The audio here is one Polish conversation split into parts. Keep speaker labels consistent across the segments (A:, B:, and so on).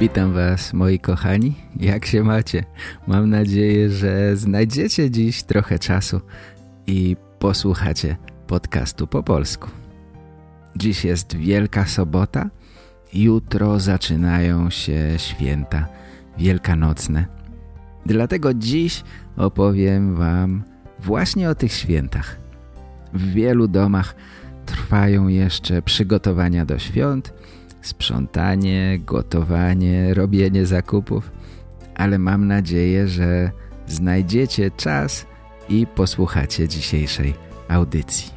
A: Witam Was, moi kochani. Jak się macie? Mam nadzieję, że znajdziecie dziś trochę czasu i posłuchacie podcastu po polsku. Dziś jest Wielka Sobota. Jutro zaczynają się święta wielkanocne. Dlatego dziś opowiem Wam właśnie o tych świętach. W wielu domach trwają jeszcze przygotowania do świąt, sprzątanie, gotowanie, robienie zakupów, ale mam nadzieję, że znajdziecie czas i posłuchacie dzisiejszej audycji.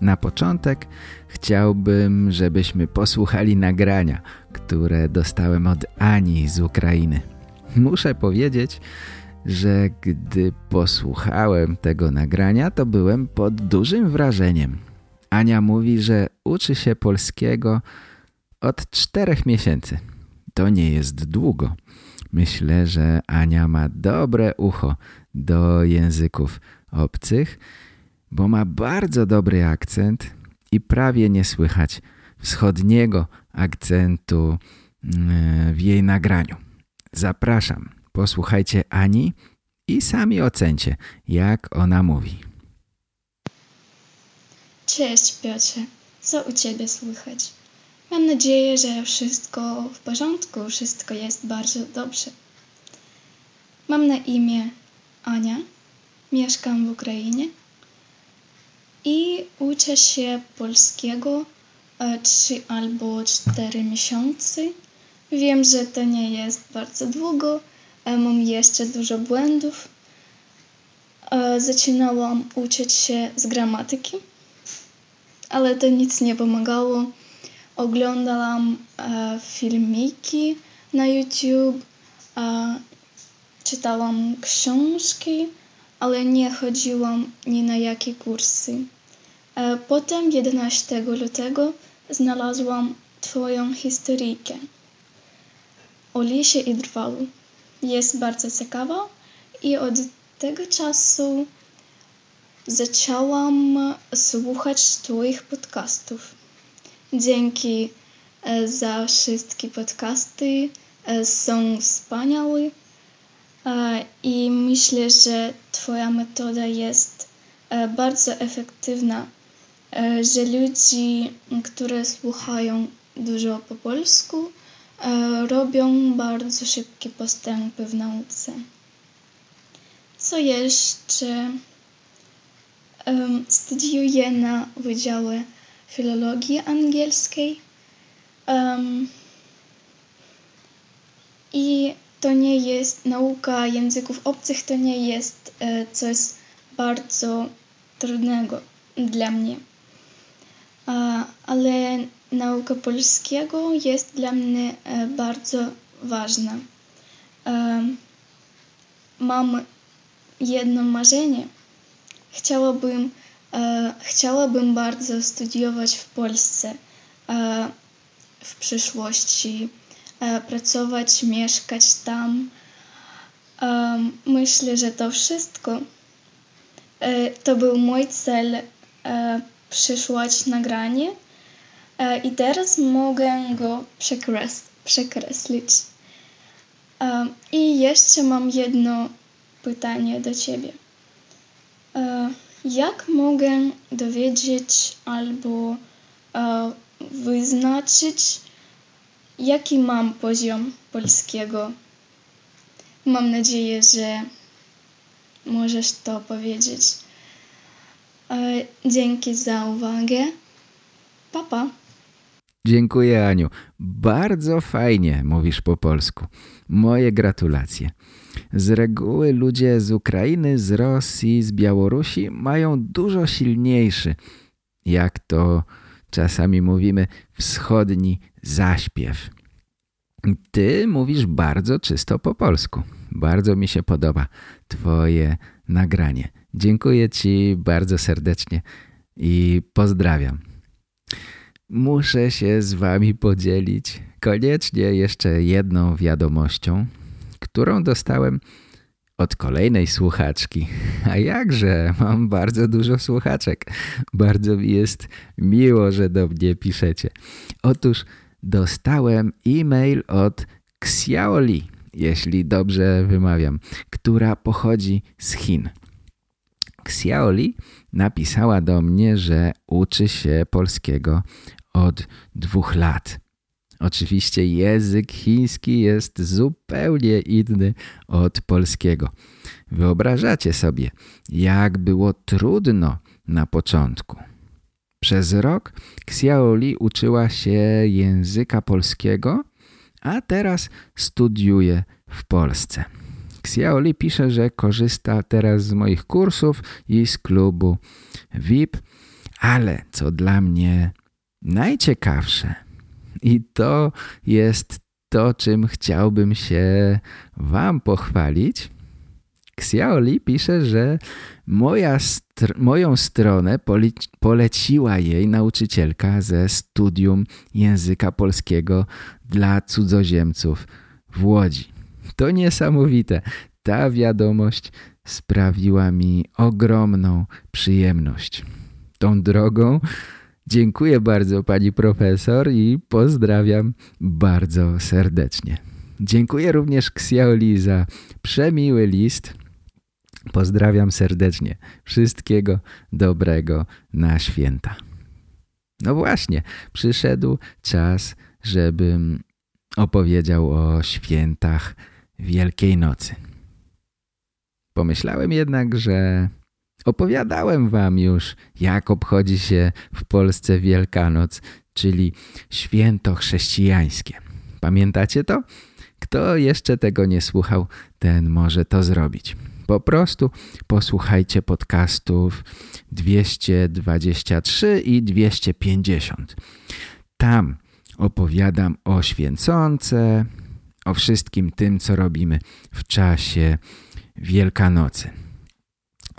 A: Na początek chciałbym, żebyśmy posłuchali nagrania, które dostałem od Ani z Ukrainy. Muszę powiedzieć, że gdy posłuchałem tego nagrania, to byłem pod dużym wrażeniem. Ania mówi, że uczy się polskiego od czterech miesięcy. To nie jest długo. Myślę, że Ania ma dobre ucho do języków obcych, bo ma bardzo dobry akcent i prawie nie słychać wschodniego akcentu mm, w jej nagraniu. Zapraszam, posłuchajcie Ani i sami ocencie, jak ona mówi.
B: Cześć Piotrze, co u Ciebie słychać? Mam nadzieję, że wszystko w porządku, wszystko jest bardzo dobrze. Mam na imię Ania, mieszkam w Ukrainie i uczę się polskiego 3 albo 4 miesiące. Wiem, że to nie jest bardzo długo, mam jeszcze dużo błędów. Zaczynałam uczyć się z gramatyki, ale to nic nie pomagało oglądałam e, filmiki na YouTube, e, czytałam książki, ale nie chodziłam ni na jakie kursy. E, potem 11 lutego znalazłam Twoją historyjkę o lisie i drwalu. Jest bardzo ciekawa i od tego czasu zaczęłam słuchać Twoich podcastów. Dzięki e, za wszystkie podcasty. E, są wspaniałe e, i myślę, że Twoja metoda jest bardzo efektywna, że ludzie, którzy słuchają dużo po polsku, robią bardzo szybkie postępy w nauce. Co jeszcze? Studiuję na Wydziale filologii angielskiej. Um, I to nie jest nauka języków obcych, to nie jest e, coś bardzo trudnego dla mnie. E, ale nauka polskiego jest dla mnie e, bardzo ważna. E, mam jedno marzenie. Chciałabym chciałabym bardzo studiować w Polsce e, w przyszłości, e, pracować, mieszkać tam. Myślę, że to wszystko. To był mój cel przysłać nagranie i teraz mogę go przekres przekreślić. I jeszcze mam jedno pytanie do Ciebie. Jak mogę dowiedzieć albo e, wyznaczyć, jaki mam poziom polskiego? Mam nadzieję, że możesz to powiedzieć. E, dzięki za uwagę. Papa. Pa.
A: Dziękuję Aniu. Bardzo fajnie mówisz po polsku. Moje gratulacje. Z reguły ludzie z Ukrainy, z Rosji, z Białorusi mają dużo silniejszy, jak to czasami mówimy, wschodni zaśpiew. Ty mówisz bardzo czysto po polsku. Bardzo mi się podoba twoje nagranie. Dziękuję ci bardzo serdecznie i pozdrawiam. Muszę się z wami podzielić koniecznie jeszcze jedną wiadomością, którą dostałem od kolejnej słuchaczki. A jakże, mam bardzo dużo słuchaczek. Bardzo mi jest miło, że do mnie piszecie. Otóż dostałem e-mail od Xiaoli, jeśli dobrze wymawiam, która pochodzi z Chin. Xiaoli napisała do mnie, że uczy się polskiego od dwóch lat. Oczywiście język chiński jest zupełnie inny od polskiego. Wyobrażacie sobie, jak było trudno na początku. Przez rok Xiaoli uczyła się języka polskiego, a teraz studiuje w Polsce. Xiaoli pisze, że korzysta teraz z moich kursów i z klubu VIP, ale co dla mnie najciekawsze i to jest to, czym chciałbym się wam pochwalić. Xiaoli pisze, że moja str moją stronę poleciła jej nauczycielka ze studium języka polskiego dla cudzoziemców w Łodzi. To niesamowite. Ta wiadomość sprawiła mi ogromną przyjemność. Tą drogą dziękuję bardzo pani profesor i pozdrawiam bardzo serdecznie. Dziękuję również Xiaoli za przemiły list. Pozdrawiam serdecznie. Wszystkiego dobrego na święta. No właśnie, przyszedł czas, żebym opowiedział o świętach Wielkiej Nocy. Pomyślałem jednak, że opowiadałem wam już, jak obchodzi się w Polsce Wielkanoc, czyli święto chrześcijańskie. Pamiętacie to? Kto jeszcze tego nie słuchał, ten może to zrobić. Po prostu posłuchajcie podcastów 223 i 250. Tam opowiadam o święconce, o wszystkim tym, co robimy w czasie Wielkanocy.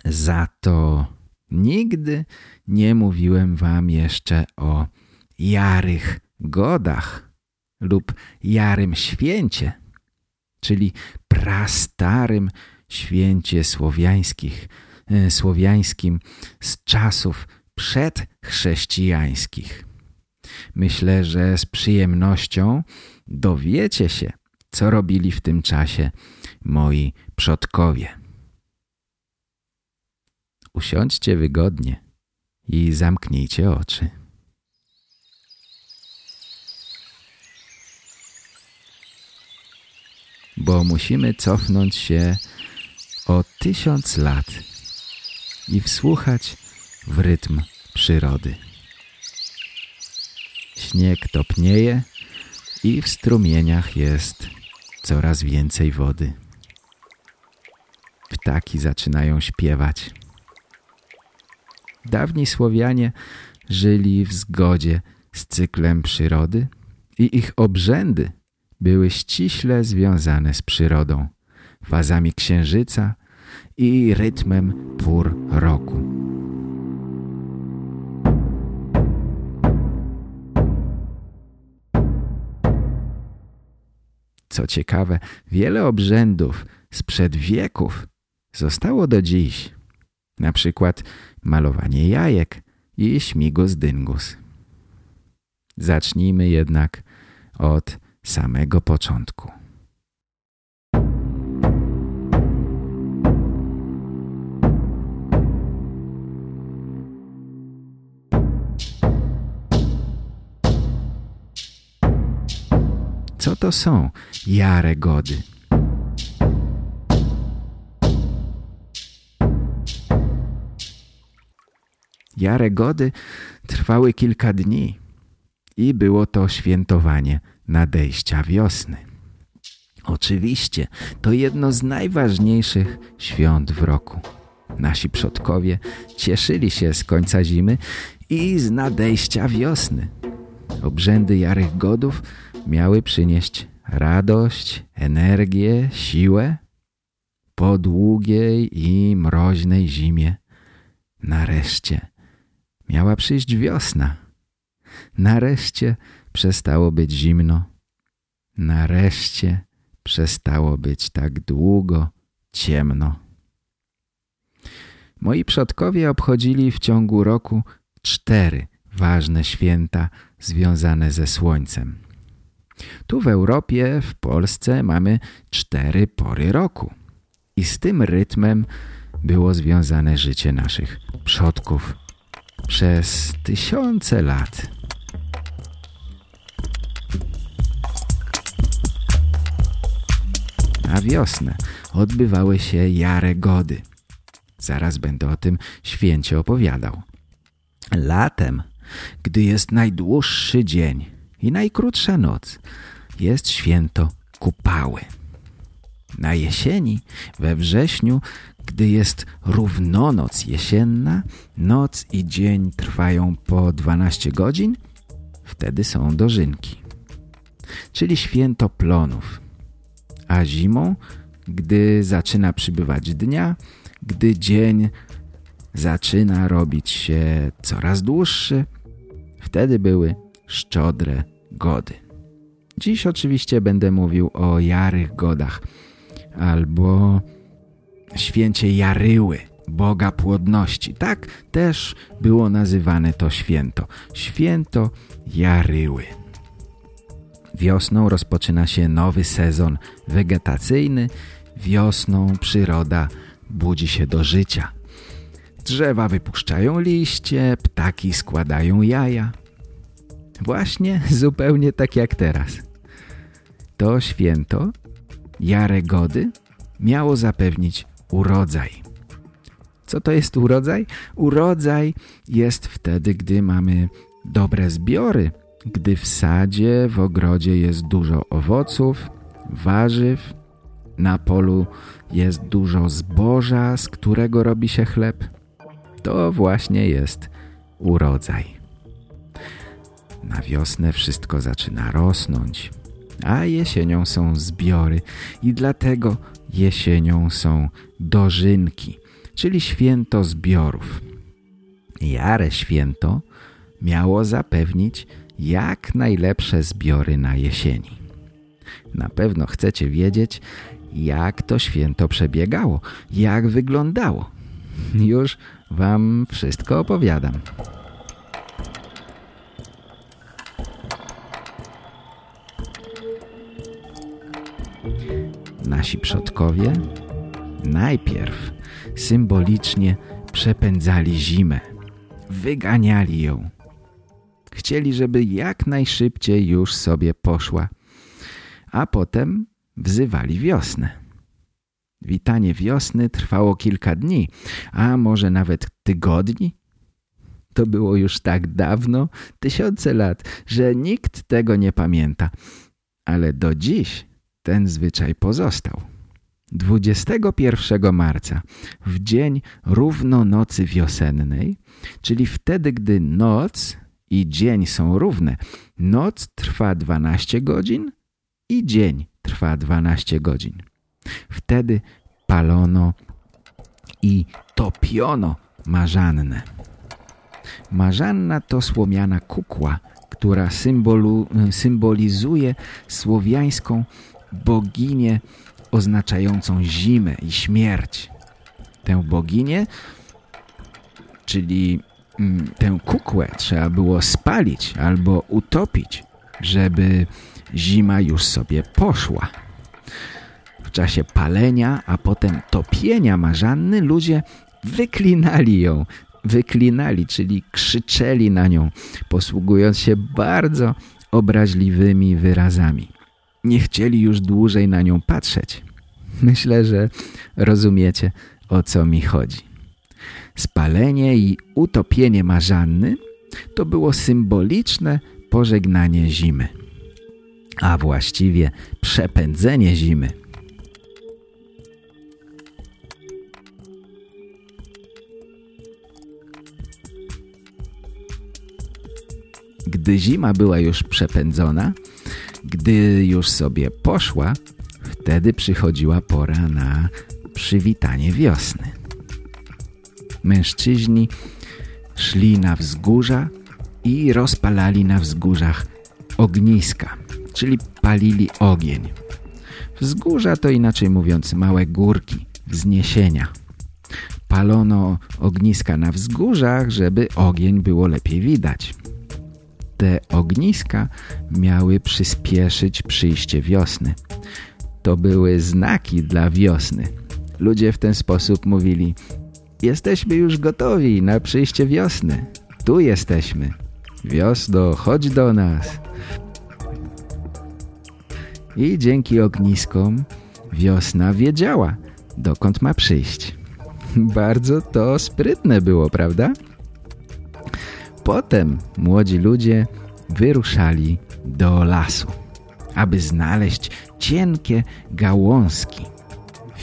A: Za to nigdy nie mówiłem wam jeszcze o jarych godach lub jarym święcie, czyli prastarym święcie słowiańskich, e, słowiańskim z czasów przedchrześcijańskich. Myślę, że z przyjemnością dowiecie się, co robili w tym czasie moi przodkowie. Usiądźcie wygodnie i zamknijcie oczy. Bo musimy cofnąć się o tysiąc lat i wsłuchać w rytm przyrody. Śnieg topnieje i w strumieniach jest coraz więcej wody. Ptaki zaczynają śpiewać. Dawni Słowianie żyli w zgodzie z cyklem przyrody i ich obrzędy były ściśle związane z przyrodą, fazami księżyca i rytmem pór roku. Co ciekawe, wiele obrzędów sprzed wieków zostało do dziś. Na przykład malowanie jajek i śmigus dyngus. Zacznijmy jednak od samego początku. Co to są jaregody? Jaregody trwały kilka dni i było to świętowanie nadejścia wiosny. Oczywiście to jedno z najważniejszych świąt w roku. Nasi przodkowie cieszyli się z końca zimy i z nadejścia wiosny. Obrzędy Jarych Godów miały przynieść radość, energię, siłę po długiej i mroźnej zimie. Nareszcie miała przyjść wiosna. Nareszcie przestało być zimno. Nareszcie przestało być tak długo ciemno. Moi przodkowie obchodzili w ciągu roku cztery ważne święta związane ze słońcem. Tu w Europie, w Polsce mamy cztery pory roku. I z tym rytmem było związane życie naszych przodków przez tysiące lat. Na wiosnę odbywały się jare gody. Zaraz będę o tym święcie opowiadał. Latem, gdy jest najdłuższy dzień i najkrótsza noc, jest święto kupały. Na jesieni, we wrześniu, gdy jest równonoc jesienna, noc i dzień trwają po 12 godzin, wtedy są dożynki, czyli święto plonów. A zimą, gdy zaczyna przybywać dnia, gdy dzień zaczyna robić się coraz dłuższy, wtedy były szczodre gody. Dziś oczywiście będę mówił o jarych godach albo święcie Jaryły, Boga płodności. Tak też było nazywane to święto. Święto Jaryły. Wiosną rozpoczyna się nowy sezon wegetacyjny. Wiosną przyroda budzi się do życia. Drzewa wypuszczają liście, ptaki składają jaja. Właśnie zupełnie tak jak teraz. To święto, Jarę Gody, miało zapewnić urodzaj. Co to jest urodzaj? Urodzaj jest wtedy, gdy mamy dobre zbiory, gdy w sadzie, w ogrodzie jest dużo owoców, warzyw, na polu jest dużo zboża, z którego robi się chleb. To właśnie jest urodzaj. Na wiosnę wszystko zaczyna rosnąć, a jesienią są zbiory i dlatego jesienią są dożynki, czyli święto zbiorów. Jare święto miało zapewnić jak najlepsze zbiory na jesieni. Na pewno chcecie wiedzieć, jak to święto przebiegało, jak wyglądało. Już wam wszystko opowiadam. Nasi przodkowie najpierw symbolicznie przepędzali zimę, wyganiali ją. Chcieli, żeby jak najszybciej już sobie poszła, a potem wzywali wiosnę. Witanie wiosny trwało kilka dni, a może nawet tygodni. To było już tak dawno, tysiące lat, że nikt tego nie pamięta. Ale do dziś ten zwyczaj pozostał. 21 marca, w dzień równonocy wiosennej, czyli wtedy, gdy noc i dzień są równe, noc trwa 12 godzin i dzień trwa 12 godzin. Wtedy palono i topiono marzannę. Marzanna to słomiana kukła, która symbolu, symbolizuje słowiańską boginię oznaczającą zimę i śmierć. Tę boginię, czyli mm, tę kukłę trzeba było spalić albo utopić, żeby zima już sobie poszła. W czasie palenia, a potem topienia marzanny ludzie wyklinali ją, wyklinali, czyli krzyczeli na nią, posługując się bardzo obraźliwymi wyrazami nie chcieli już dłużej na nią patrzeć. Myślę, że rozumiecie, o co mi chodzi. Spalenie i utopienie Marzanny to było symboliczne pożegnanie zimy, a właściwie przepędzenie zimy. Gdy zima była już przepędzona, Gdy już sobie poszła, wtedy przychodziła pora na przywitanie wiosny. Mężczyźni szli na wzgórza i rozpalali na wzgórzach ogniska, czyli palili ogień. Wzgórza to inaczej mówiąc małe górki, wzniesienia. Palono ogniska na wzgórzach, żeby ogień było lepiej widać. Te ogniska miały przyspieszyć przyjście wiosny. To były znaki dla wiosny. Ludzie w ten sposób mówili Jesteśmy już gotowi na przyjście wiosny. Tu jesteśmy. Wiosno, chodź do nas. I dzięki ogniskom wiosna wiedziała, dokąd ma przyjść. Bardzo to sprytne było, prawda? Potem młodzi ludzie wyruszali do lasu, aby znaleźć cienkie gałązki,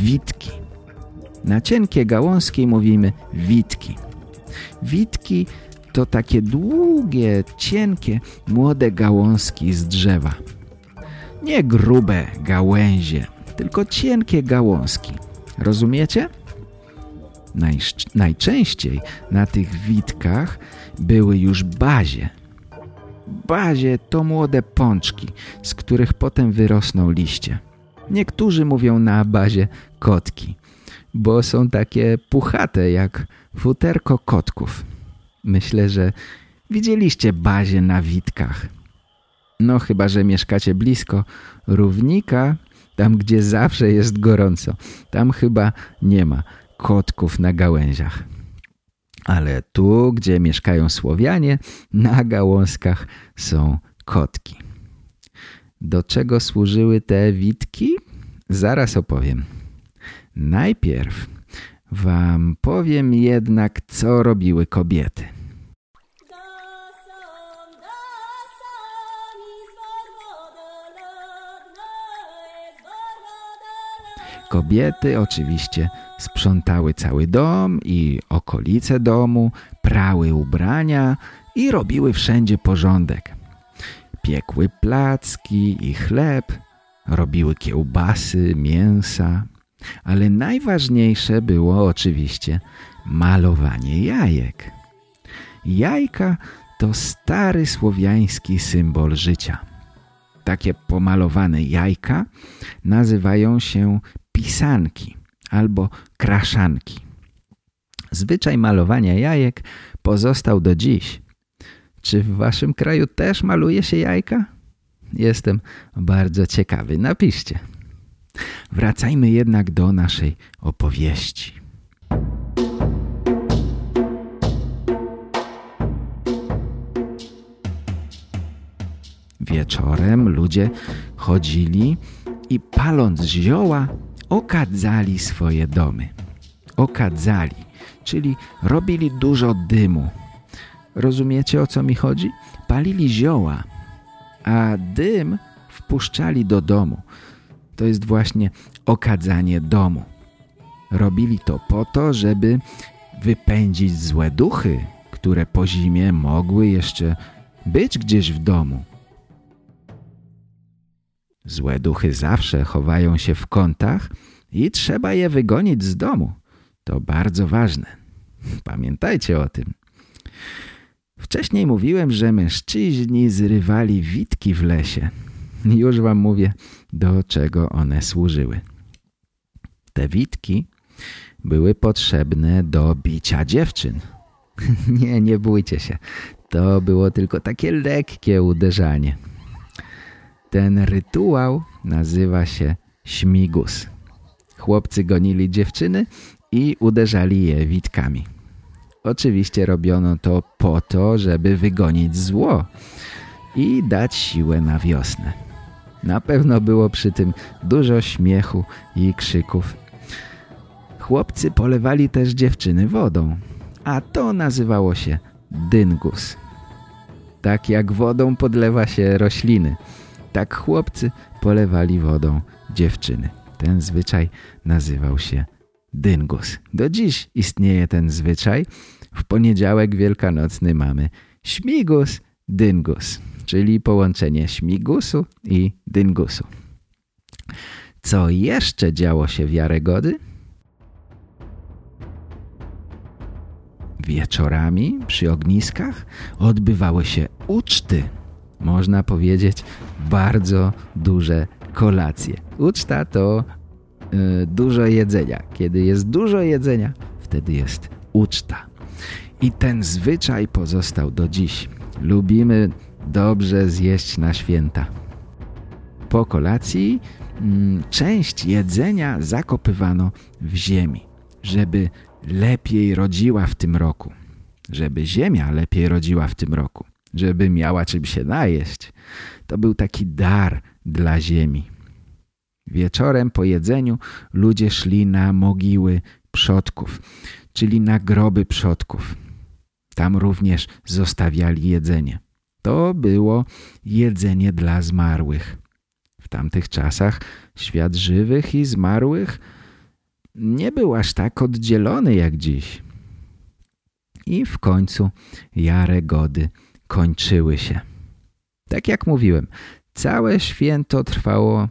A: witki. Na cienkie gałązki mówimy witki. Witki to takie długie, cienkie, młode gałązki z drzewa. Nie grube gałęzie, tylko cienkie gałązki. Rozumiecie? najczęściej na tych witkach były już bazie. Bazie to młode pączki, z których potem wyrosną liście. Niektórzy mówią na bazie kotki, bo są takie puchate jak futerko kotków. Myślę, że widzieliście bazie na witkach. No chyba, że mieszkacie blisko równika, tam gdzie zawsze jest gorąco. Tam chyba nie ma kotków na gałęziach. Ale tu, gdzie mieszkają Słowianie, na gałązkach są kotki. Do czego służyły te witki? Zaraz opowiem. Najpierw wam powiem jednak, co robiły kobiety. Kobiety oczywiście sprzątały cały dom i okolice domu, prały ubrania i robiły wszędzie porządek. Piekły placki i chleb, robiły kiełbasy, mięsa, ale najważniejsze było oczywiście malowanie jajek. Jajka to stary słowiański symbol życia. Takie pomalowane jajka nazywają się pisanki albo kraszanki. Zwyczaj malowania jajek pozostał do dziś. Czy w waszym kraju też maluje się jajka? Jestem bardzo ciekawy. Napiszcie. Wracajmy jednak do naszej opowieści. Wieczorem ludzie chodzili i paląc zioła okadzali swoje domy. Okadzali, czyli robili dużo dymu. Rozumiecie o co mi chodzi? Palili zioła, a dym wpuszczali do domu. To jest właśnie okadzanie domu. Robili to po to, żeby wypędzić złe duchy, które po zimie mogły jeszcze być gdzieś w domu. Złe duchy zawsze chowają się w kątach i trzeba je wygonić z domu. To bardzo ważne. Pamiętajcie o tym. Wcześniej mówiłem, że mężczyźni zrywali witki w lesie. Już wam mówię, do czego one służyły. Te witki były potrzebne do bicia dziewczyn. nie, nie bójcie się. To było tylko takie lekkie uderzanie. Ten rytuał nazywa się śmigus. Chłopcy gonili dziewczyny i uderzali je witkami. Oczywiście robiono to po to, żeby wygonić zło i dać siłę na wiosnę. Na pewno było przy tym dużo śmiechu i krzyków. Chłopcy polewali też dziewczyny wodą, a to nazywało się dyngus. Tak jak wodą podlewa się rośliny – tak chłopcy polewali wodą dziewczyny. Ten zwyczaj nazywał się dyngus. Do dziś istnieje ten zwyczaj. W poniedziałek wielkanocny mamy śmigus, dyngus, czyli połączenie śmigusu i dyngusu. Co jeszcze działo się w Jaregody? Wieczorami przy ogniskach odbywały się uczty. Można powiedzieć bardzo duże kolacje. Uczta to y, dużo jedzenia. Kiedy jest dużo jedzenia, wtedy jest uczta. I ten zwyczaj pozostał do dziś. Lubimy dobrze zjeść na święta. Po kolacji mm, część jedzenia zakopywano w ziemi, żeby lepiej rodziła w tym roku. Żeby ziemia lepiej rodziła w tym roku. Żeby miała czym się najeść. To był taki dar dla ziemi. Wieczorem po jedzeniu ludzie szli na mogiły przodków, czyli na groby przodków. Tam również zostawiali jedzenie. To było jedzenie dla zmarłych. W tamtych czasach świat żywych i zmarłych nie był aż tak oddzielony jak dziś. I w końcu jare gody kończyły się. Tak jak mówiłem, całe święto trwało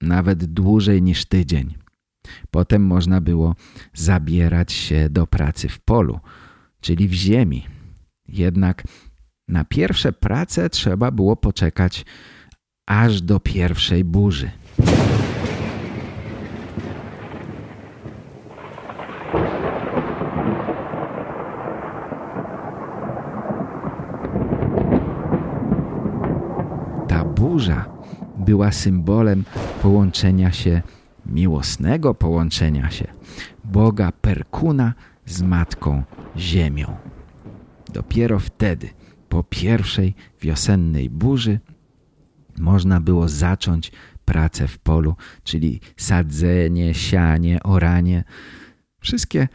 A: nawet dłużej niż tydzień. Potem można było zabierać się do pracy w polu, czyli w ziemi. Jednak na pierwsze prace trzeba było poczekać aż do pierwszej burzy. Ta burza była symbolem połączenia się, miłosnego połączenia się Boga Perkuna z Matką Ziemią. Dopiero wtedy, po pierwszej wiosennej burzy, można było zacząć pracę w polu, czyli sadzenie, sianie, oranie. Wszystkie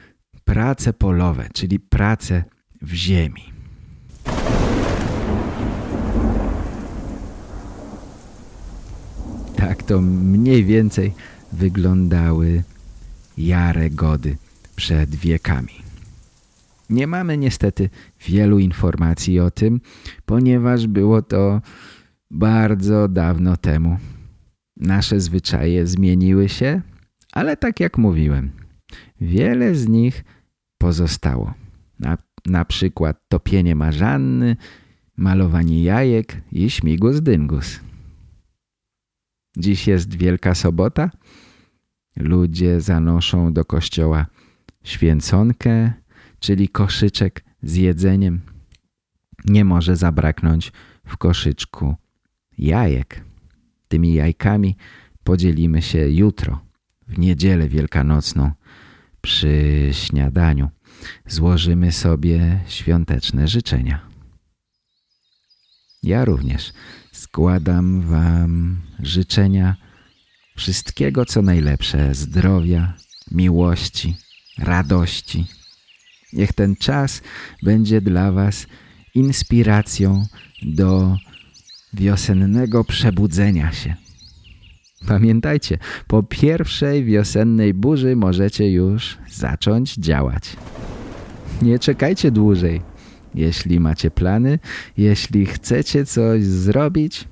A: prace polowe, czyli prace w ziemi. Tak to mniej więcej wyglądały jare gody przed wiekami. Nie mamy niestety wielu informacji o tym, ponieważ było to bardzo dawno temu. Nasze zwyczaje zmieniły się, ale tak jak mówiłem, wiele z nich pozostało. Na, na przykład topienie marzanny, malowanie jajek i śmigus dyngus. Dziś jest Wielka Sobota. Ludzie zanoszą do kościoła święconkę, czyli koszyczek z jedzeniem. Nie może zabraknąć w koszyczku jajek. Tymi jajkami podzielimy się jutro, w niedzielę wielkanocną, przy śniadaniu. Złożymy sobie świąteczne życzenia. Ja również składam Wam życzenia wszystkiego, co najlepsze, zdrowia, miłości, radości. Niech ten czas będzie dla Was inspiracją do wiosennego przebudzenia się. Pamiętajcie, po pierwszej wiosennej burzy możecie już zacząć działać. Nie czekajcie dłużej. Jeśli macie plany, jeśli chcecie coś zrobić,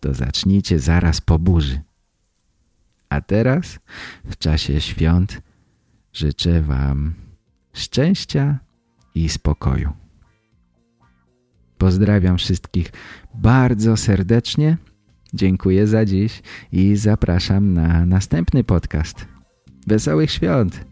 A: to zacznijcie zaraz po burzy. A teraz, w czasie świąt, życzę Wam szczęścia i spokoju. Pozdrawiam wszystkich bardzo serdecznie. Dziękuję za dziś i zapraszam na następny podcast. Wesołych świąt!